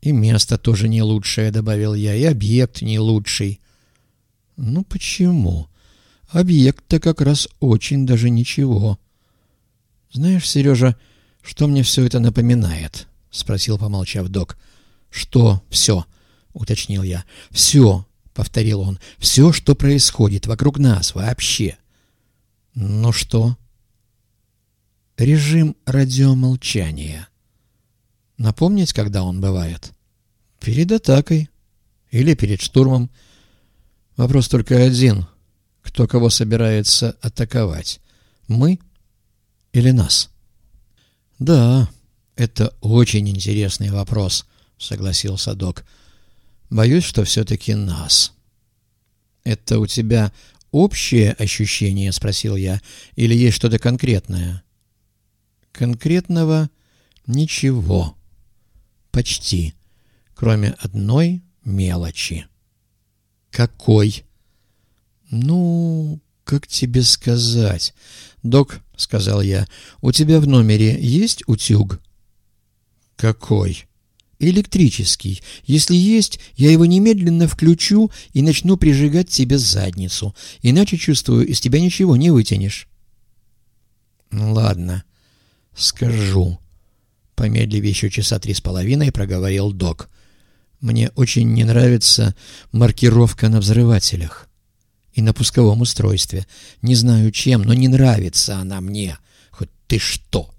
И место тоже не лучшее, добавил я, и объект не лучший. Ну почему? Объект-то как раз очень даже ничего. Знаешь, Сережа, что мне все это напоминает? Спросил, помолчав док. Что все? Уточнил я. Все, повторил он. Все, что происходит вокруг нас вообще. Ну что? Режим радиомолчания. Напомнить, когда он бывает? Перед атакой. Или перед штурмом. Вопрос только один. Кто кого собирается атаковать? Мы или нас? Да, это очень интересный вопрос, согласился док. Боюсь, что все-таки нас. Это у тебя общее ощущение, спросил я, или есть что-то конкретное? Конкретного ничего. Почти. Кроме одной мелочи. Какой? Ну, как тебе сказать? Док, сказал я, у тебя в номере есть утюг? Какой? Электрический. Если есть, я его немедленно включу и начну прижигать тебе задницу. Иначе, чувствую, из тебя ничего не вытянешь. Ну, ладно, скажу. Помедлив еще часа три с половиной, проговорил док. Мне очень не нравится маркировка на взрывателях и на пусковом устройстве. Не знаю чем, но не нравится она мне. Хоть ты что?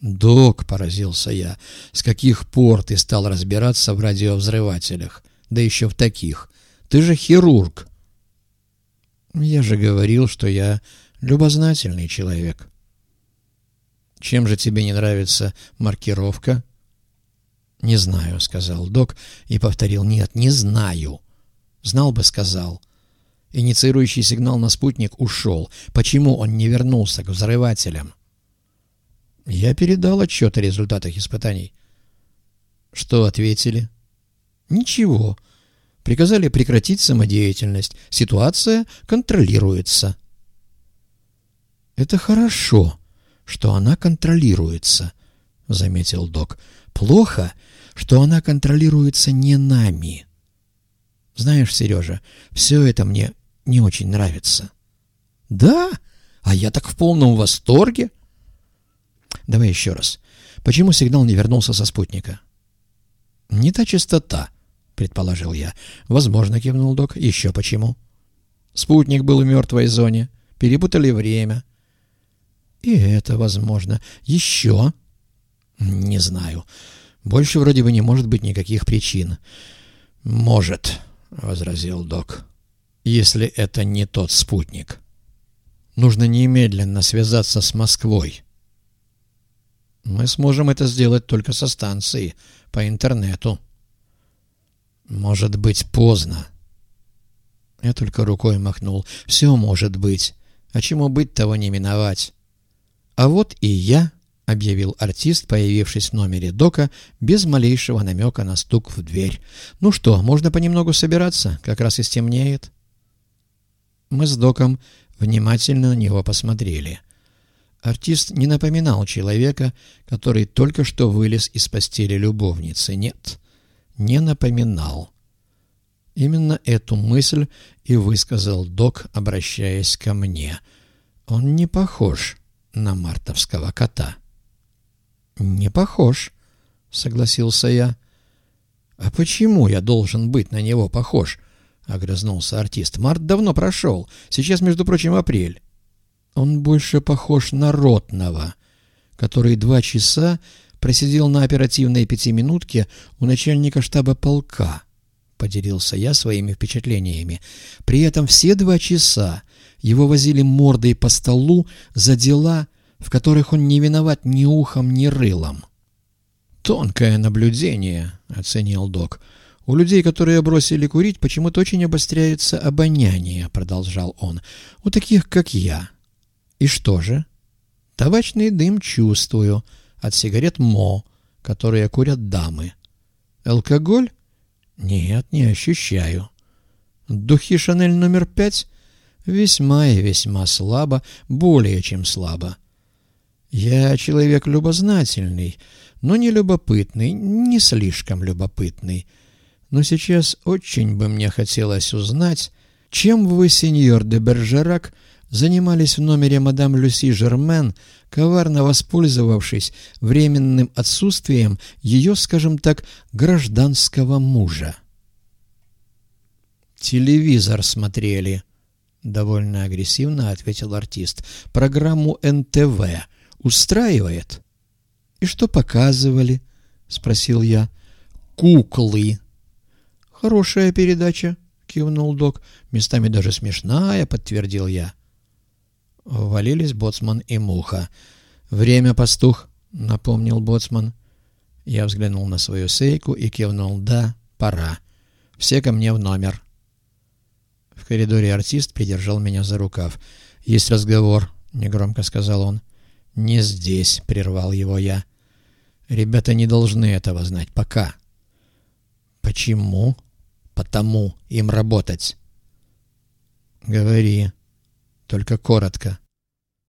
Док, поразился я, с каких пор ты стал разбираться в радиовзрывателях? Да еще в таких. Ты же хирург. Я же говорил, что я любознательный человек. Чем же тебе не нравится маркировка? Не знаю, сказал док и повторил: "Нет, не знаю". Знал бы, сказал. Инициирующий сигнал на спутник ушел. Почему он не вернулся к взрывателям? Я передал отчет о результатах испытаний. Что ответили? Ничего. Приказали прекратить самодеятельность. Ситуация контролируется. Это хорошо, что она контролируется, заметил док. Плохо, что она контролируется не нами. Знаешь, Сережа, все это мне не очень нравится. Да? А я так в полном восторге. Давай еще раз. Почему сигнал не вернулся со спутника? Не та частота, предположил я. Возможно, кивнул док. Еще почему? Спутник был в мертвой зоне. Перепутали время. И это возможно. Еще? Не знаю. Больше вроде бы не может быть никаких причин. Может, возразил док. Если это не тот спутник. Нужно немедленно связаться с Москвой. Мы сможем это сделать только со станции, по интернету. Может быть, поздно. Я только рукой махнул. Все может быть. А чему быть, того не миновать. А вот и я, объявил артист, появившись в номере Дока, без малейшего намека на стук в дверь. Ну что, можно понемногу собираться, как раз и стемнеет. Мы с Доком внимательно на него посмотрели. Артист не напоминал человека, который только что вылез из постели любовницы. Нет, не напоминал. Именно эту мысль и высказал док, обращаясь ко мне. Он не похож на мартовского кота. «Не похож», — согласился я. «А почему я должен быть на него похож?» — огрызнулся артист. «Март давно прошел. Сейчас, между прочим, апрель». Он больше похож на ротного, который два часа просидел на оперативной пятиминутке у начальника штаба полка. Поделился я своими впечатлениями. При этом все два часа его возили мордой по столу за дела, в которых он не виноват ни ухом, ни рылом. «Тонкое наблюдение», — оценил док. «У людей, которые бросили курить, почему-то очень обостряется обоняние», — продолжал он. «У таких, как я». И что же? Табачный дым чувствую от сигарет Мо, которые курят дамы. Алкоголь? Нет, не ощущаю. Духи Шанель номер пять? Весьма и весьма слабо, более чем слабо. Я человек любознательный, но не любопытный, не слишком любопытный. Но сейчас очень бы мне хотелось узнать, чем вы, сеньор де Бержерак, занимались в номере мадам Люси Жермен, коварно воспользовавшись временным отсутствием ее, скажем так, гражданского мужа. «Телевизор смотрели», — довольно агрессивно ответил артист. «Программу НТВ устраивает?» «И что показывали?» — спросил я. «Куклы». «Хорошая передача», — кивнул док. «Местами даже смешная», — подтвердил я. Ввалились боцман и муха. «Время, пастух», — напомнил боцман. Я взглянул на свою сейку и кивнул. «Да, пора. Все ко мне в номер». В коридоре артист придержал меня за рукав. «Есть разговор», — негромко сказал он. «Не здесь», — прервал его я. «Ребята не должны этого знать. Пока». «Почему?» «Потому им работать». «Говори. Только коротко».